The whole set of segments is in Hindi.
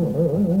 Oh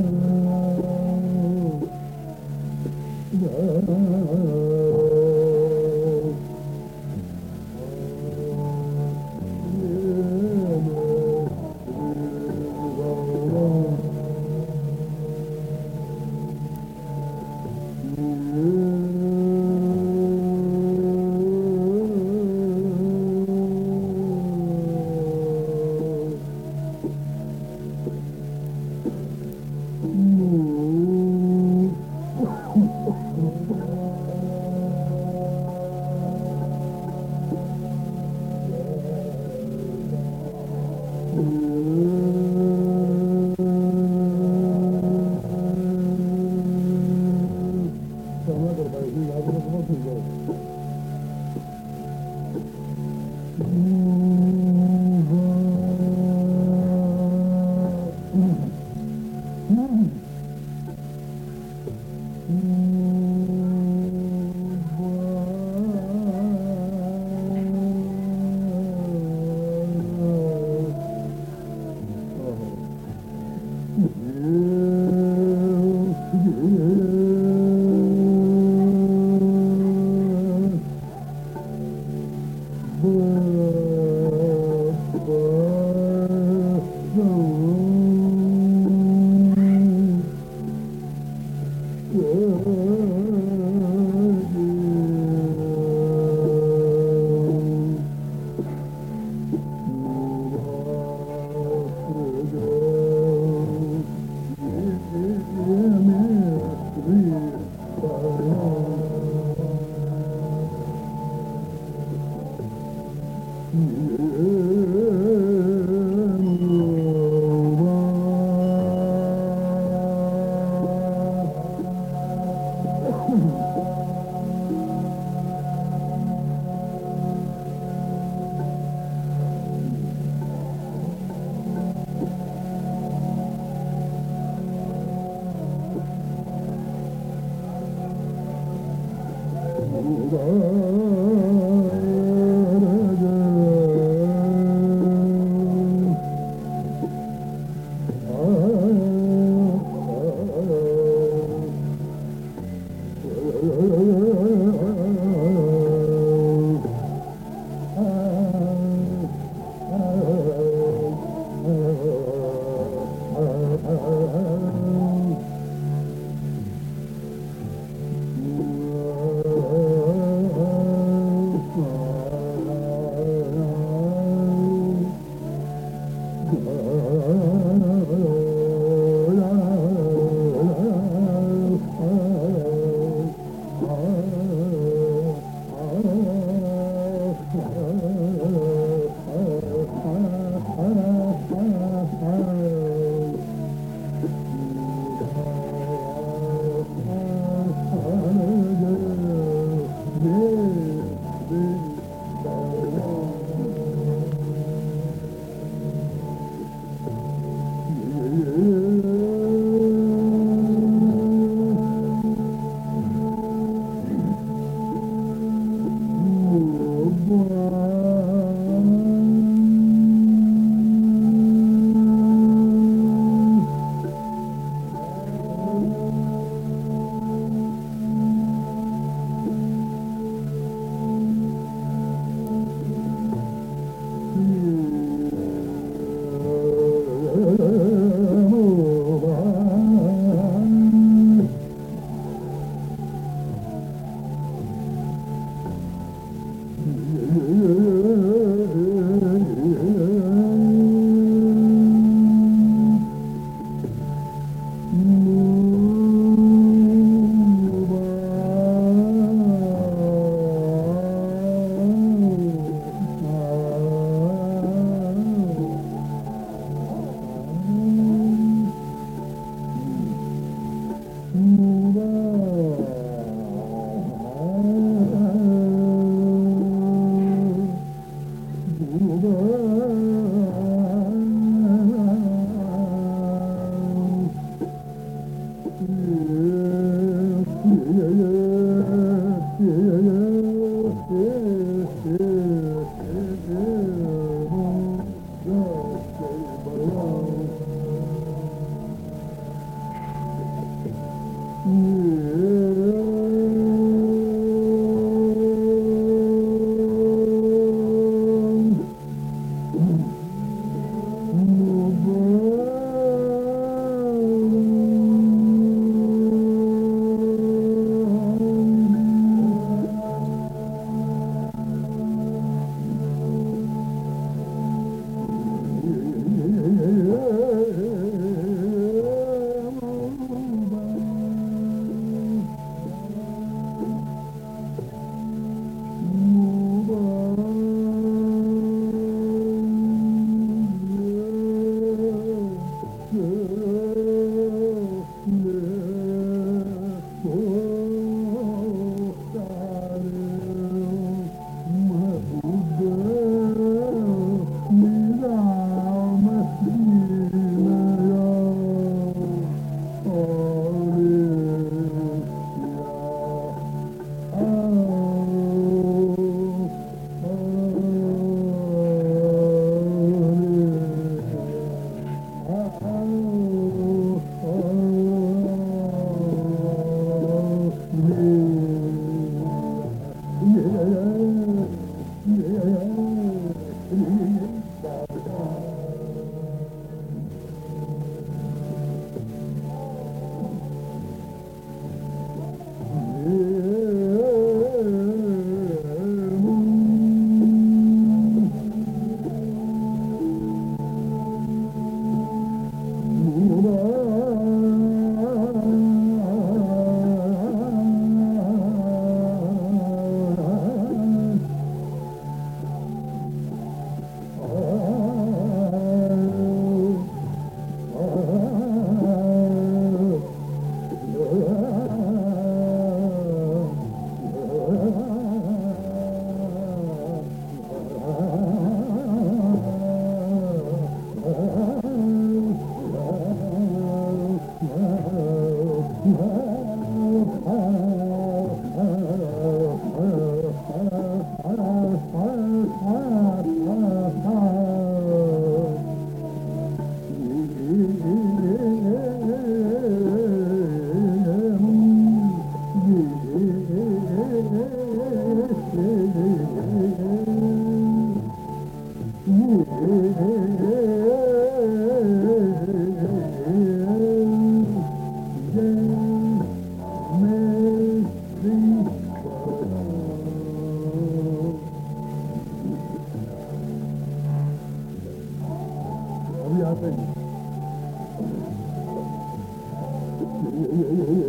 o,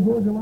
boa.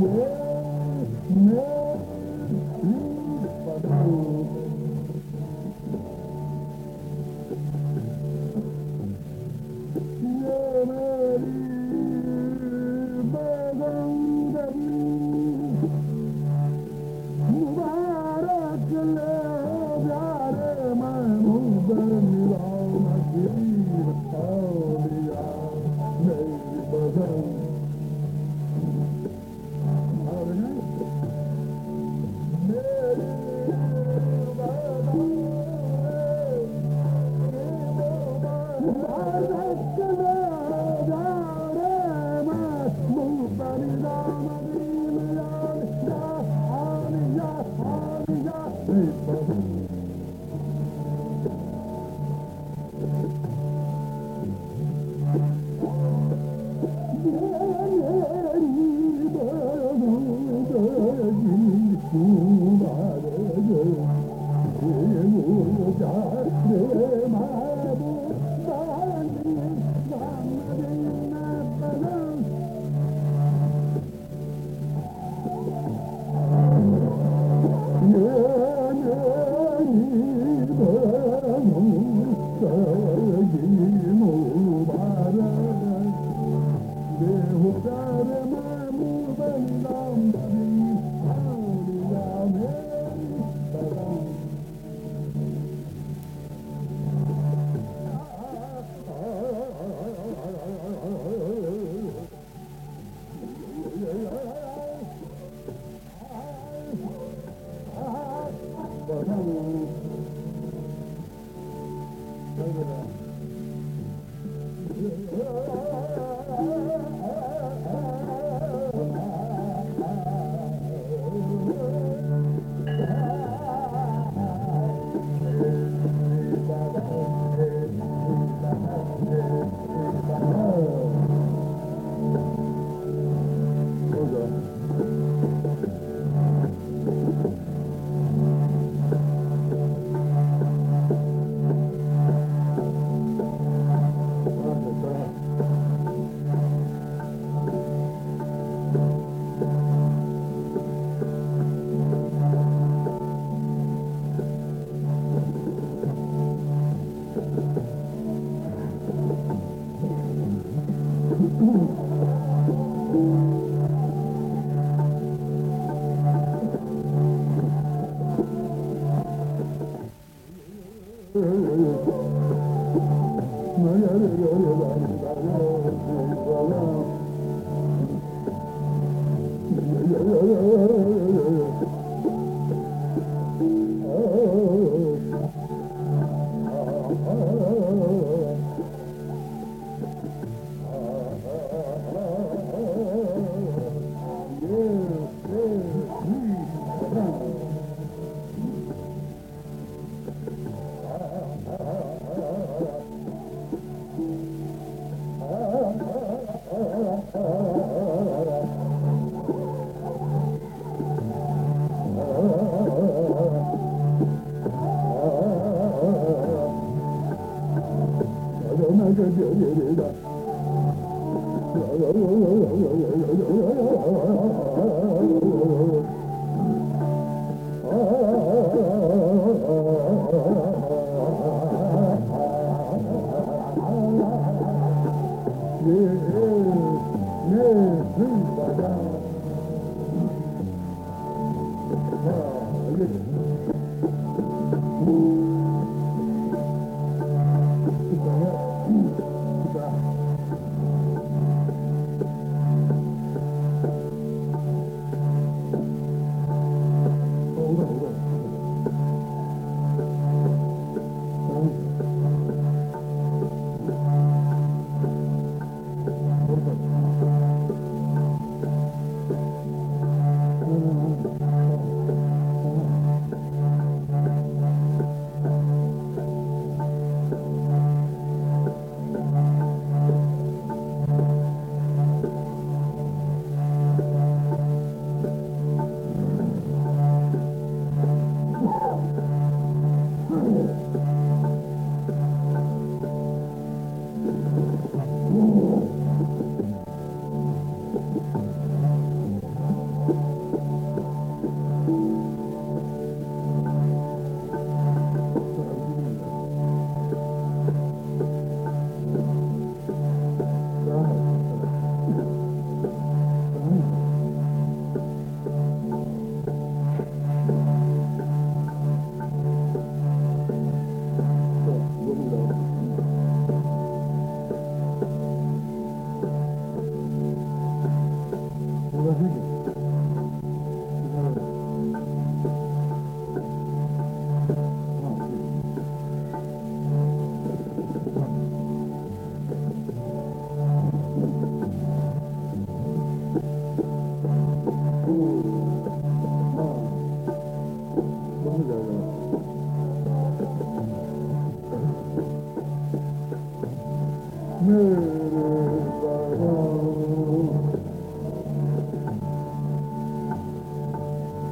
Mm-hmm. Amen.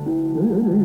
Mm-hmm.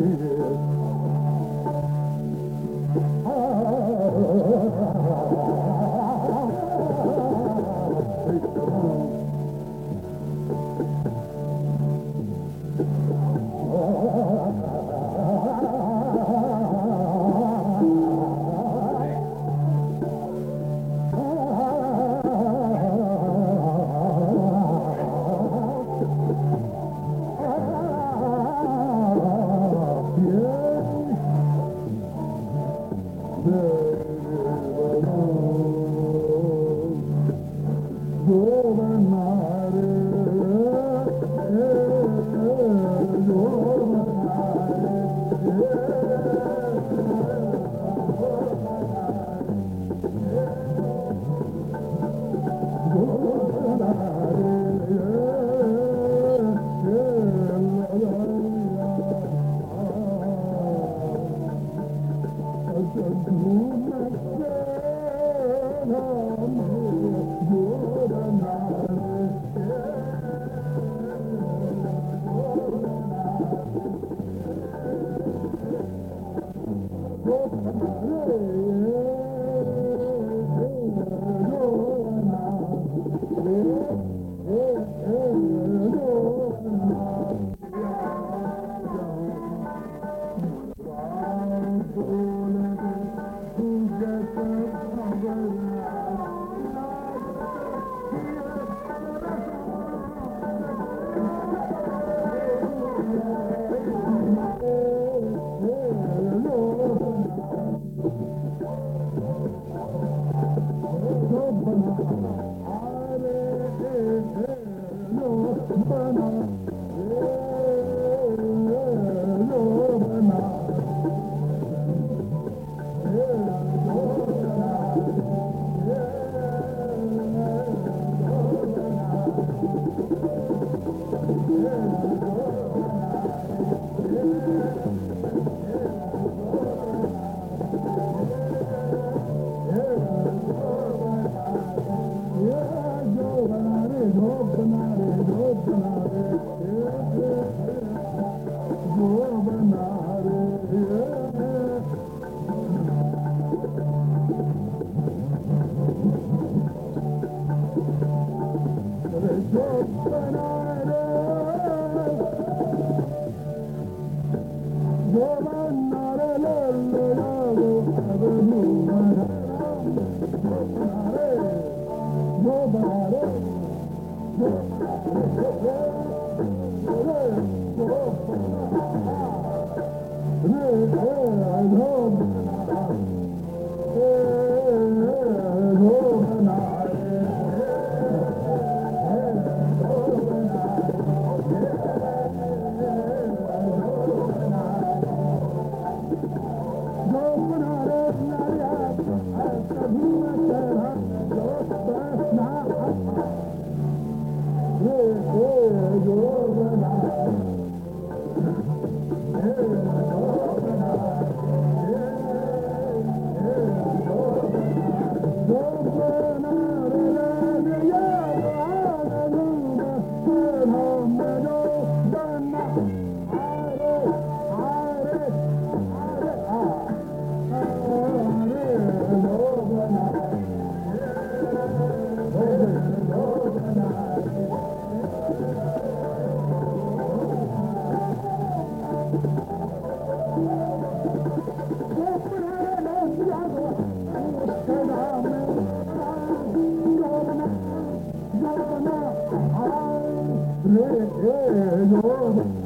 Oh.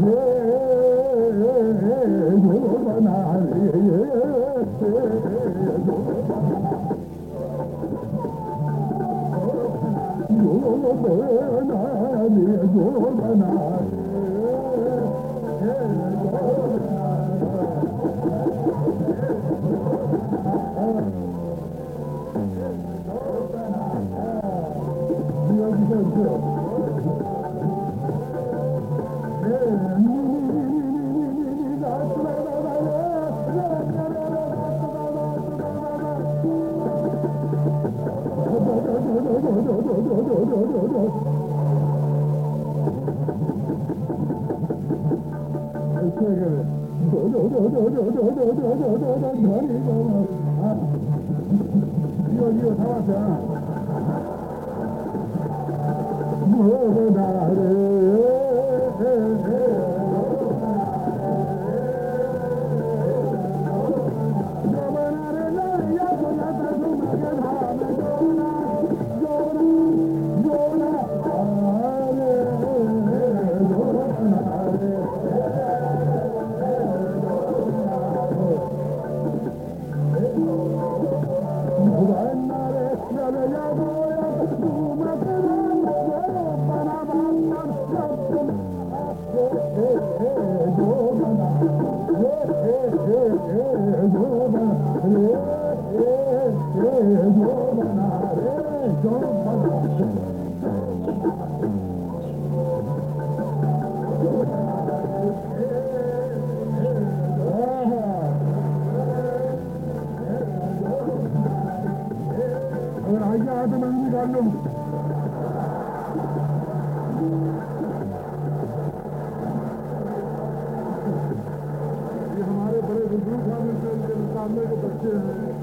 Hey, Ruch habe ich in den Kammel.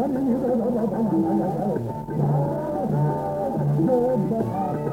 Thank you.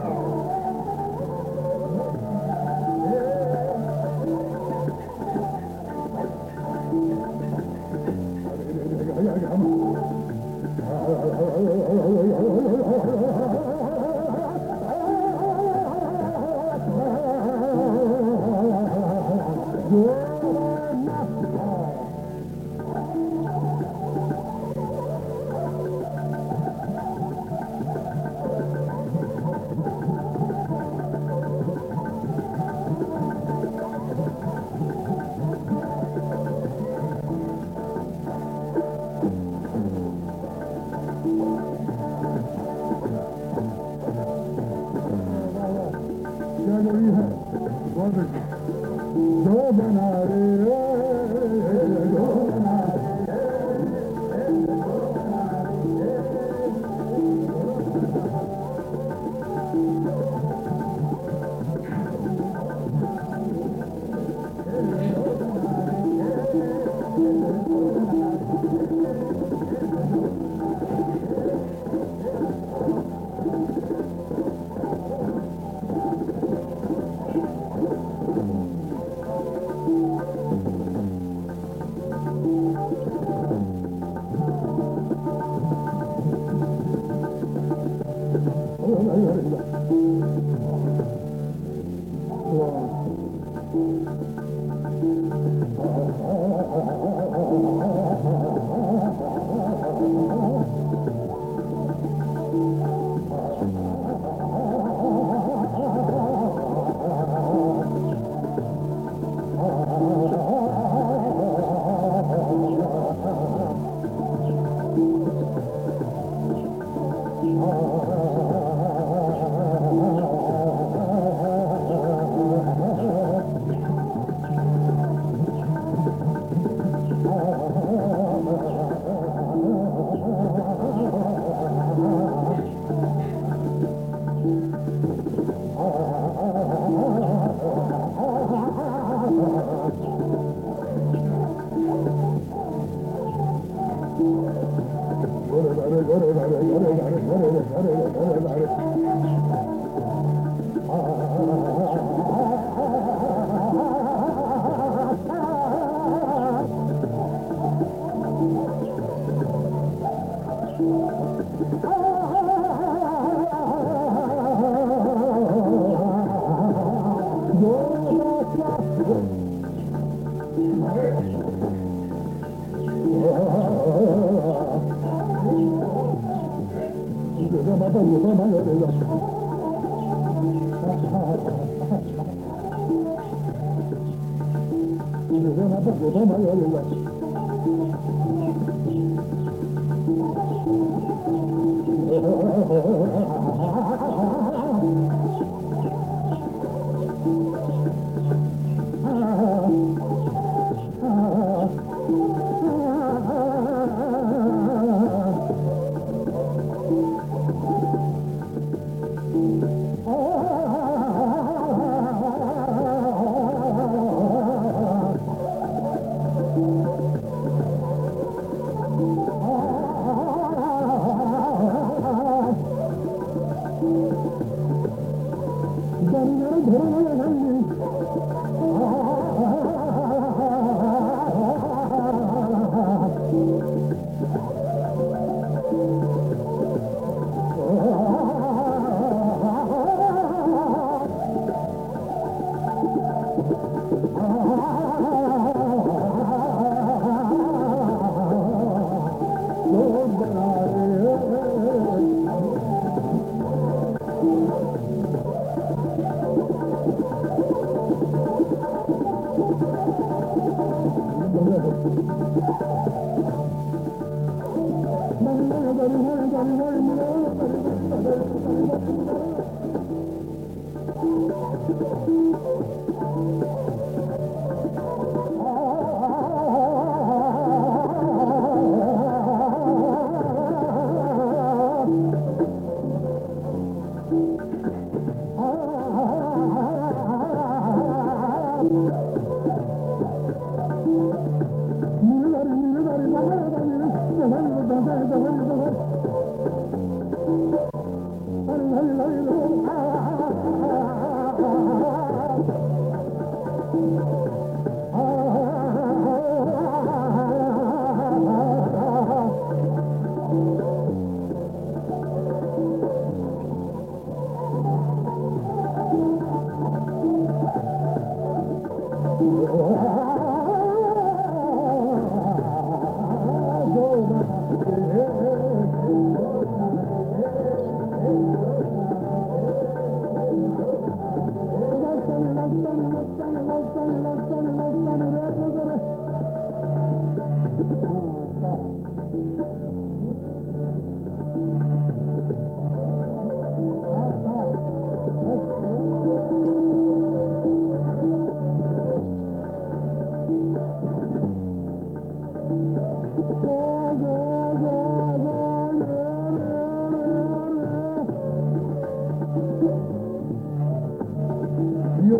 Dios,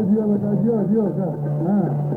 Dios, Dios, Dios, Dios. Ah.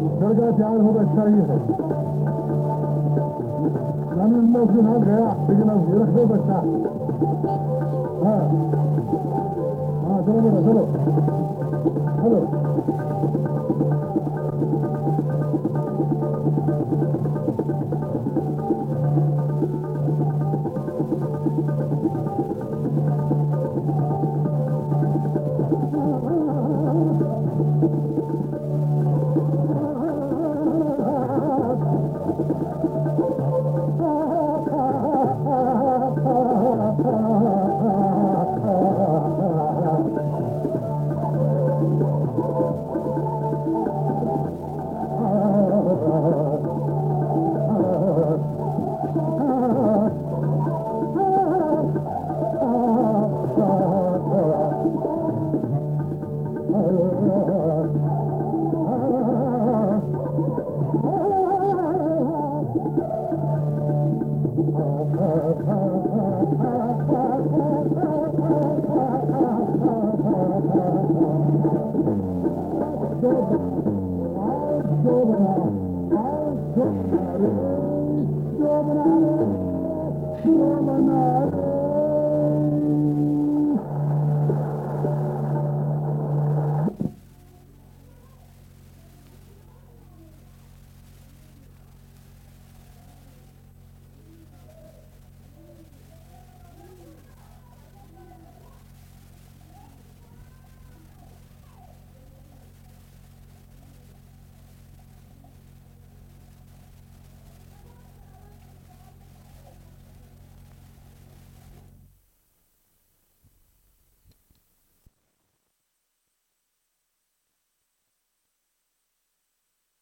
लड़का तैयार होगा अच्छा ही है मैंने मैं उसके साथ गया, लेकिन अब रख दो अच्छा हाँ। हाँ चलो बेटा चलो। चलो।